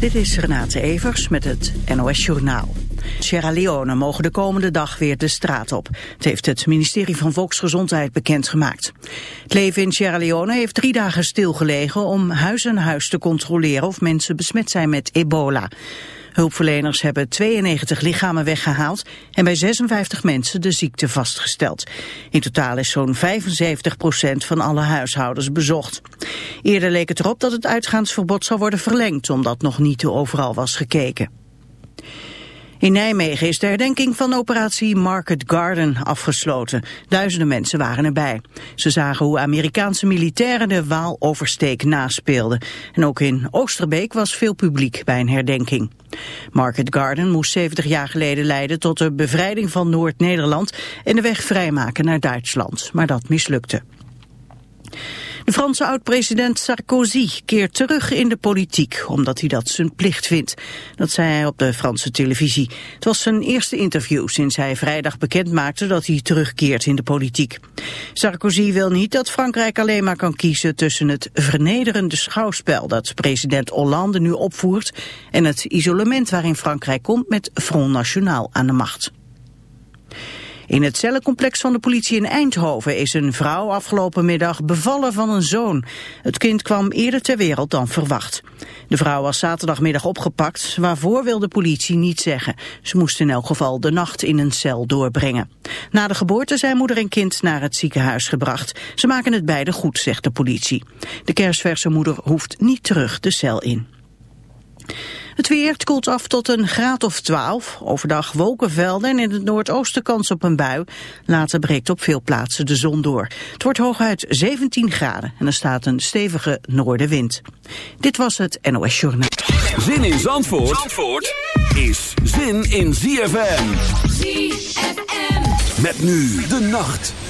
Dit is Renate Evers met het NOS Journaal. Sierra Leone mogen de komende dag weer de straat op. Het heeft het ministerie van Volksgezondheid bekendgemaakt. Het leven in Sierra Leone heeft drie dagen stilgelegen om huis aan huis te controleren of mensen besmet zijn met ebola. Hulpverleners hebben 92 lichamen weggehaald en bij 56 mensen de ziekte vastgesteld. In totaal is zo'n 75% van alle huishoudens bezocht. Eerder leek het erop dat het uitgaansverbod zou worden verlengd, omdat nog niet overal was gekeken. In Nijmegen is de herdenking van operatie Market Garden afgesloten. Duizenden mensen waren erbij. Ze zagen hoe Amerikaanse militairen de Waaloversteek naspeelden. En ook in Oosterbeek was veel publiek bij een herdenking. Market Garden moest 70 jaar geleden leiden tot de bevrijding van Noord-Nederland... en de weg vrijmaken naar Duitsland. Maar dat mislukte. De Franse oud-president Sarkozy keert terug in de politiek, omdat hij dat zijn plicht vindt. Dat zei hij op de Franse televisie. Het was zijn eerste interview sinds hij vrijdag bekend maakte dat hij terugkeert in de politiek. Sarkozy wil niet dat Frankrijk alleen maar kan kiezen tussen het vernederende schouwspel dat president Hollande nu opvoert en het isolement waarin Frankrijk komt met Front National aan de macht. In het cellencomplex van de politie in Eindhoven is een vrouw afgelopen middag bevallen van een zoon. Het kind kwam eerder ter wereld dan verwacht. De vrouw was zaterdagmiddag opgepakt, waarvoor wil de politie niet zeggen. Ze moest in elk geval de nacht in een cel doorbrengen. Na de geboorte zijn moeder en kind naar het ziekenhuis gebracht. Ze maken het beide goed, zegt de politie. De kerstverse moeder hoeft niet terug de cel in. Het weer koelt af tot een graad of 12. Overdag wolkenvelden en in het noordoosten kans op een bui. Later breekt op veel plaatsen de zon door. Het wordt hooguit 17 graden en er staat een stevige noordenwind. Dit was het NOS Journaal. Zin in Zandvoort, Zandvoort is zin in ZFM. ZFM. Met nu de nacht.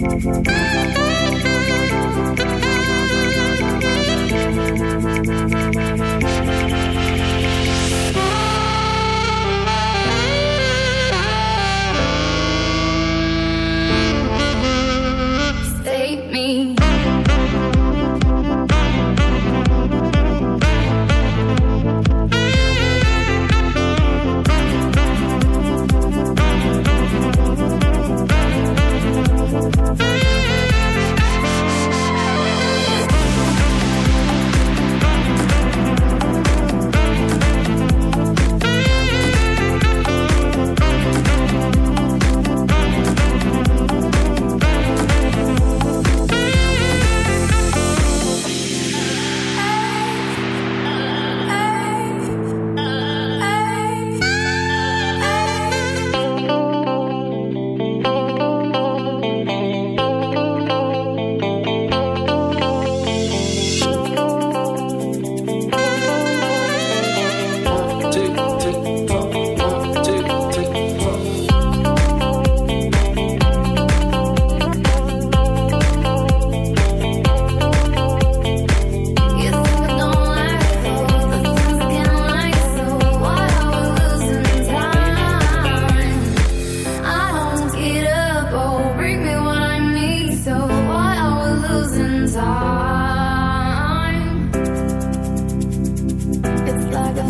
Mm-hmm.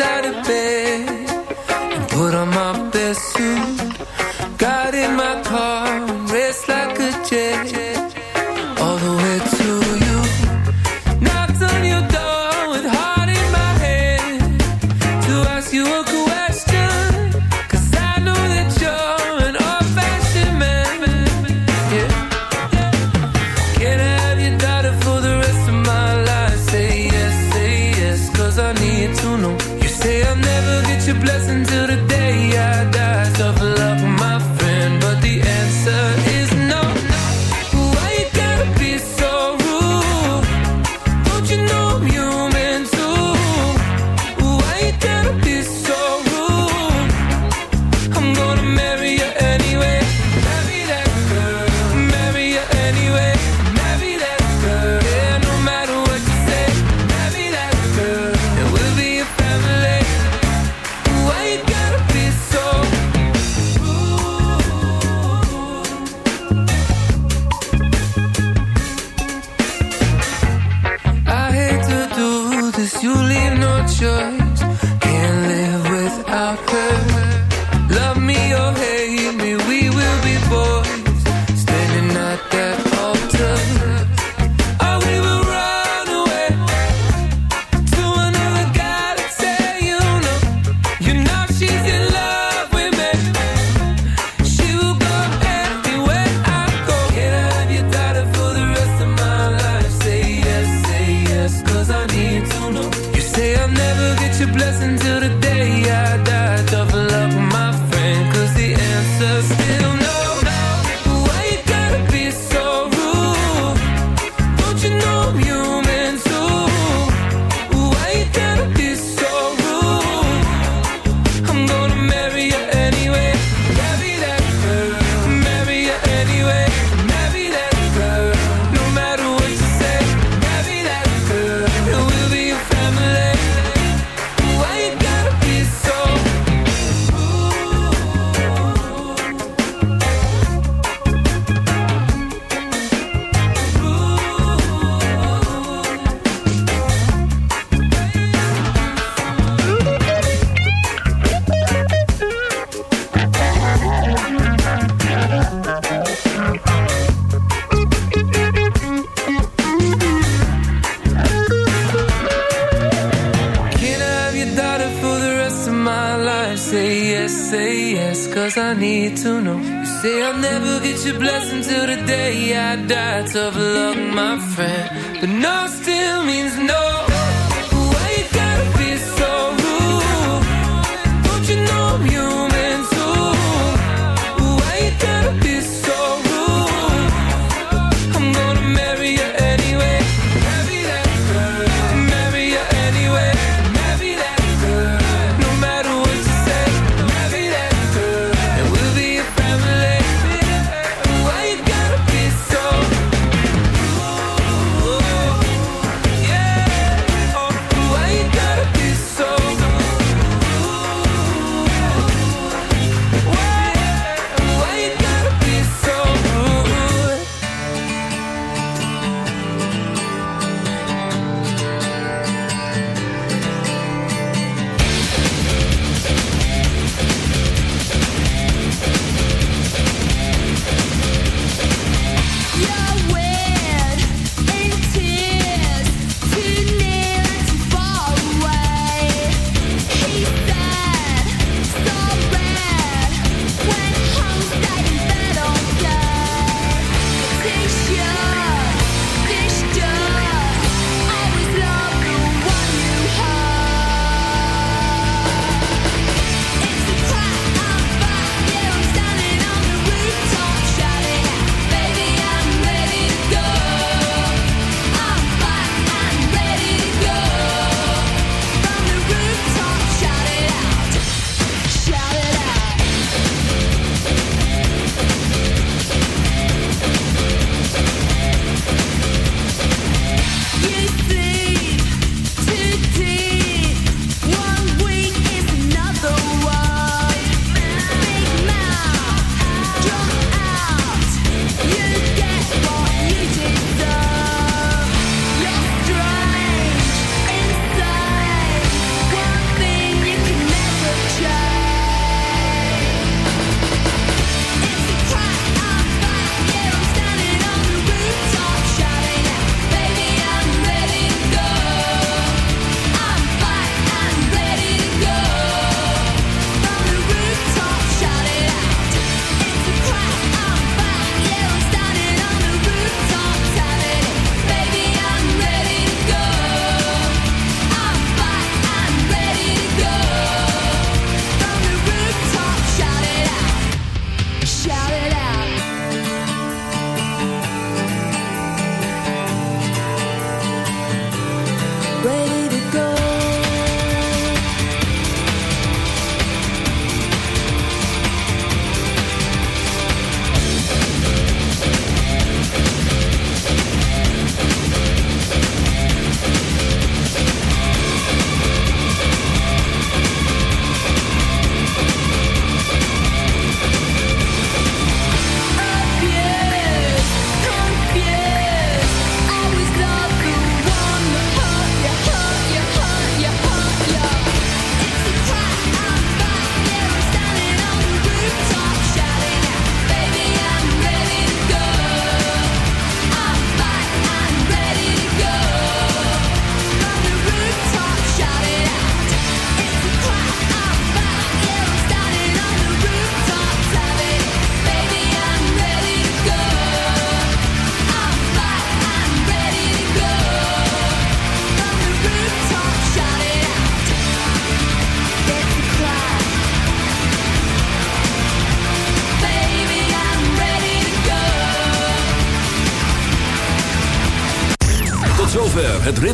Out of bed she's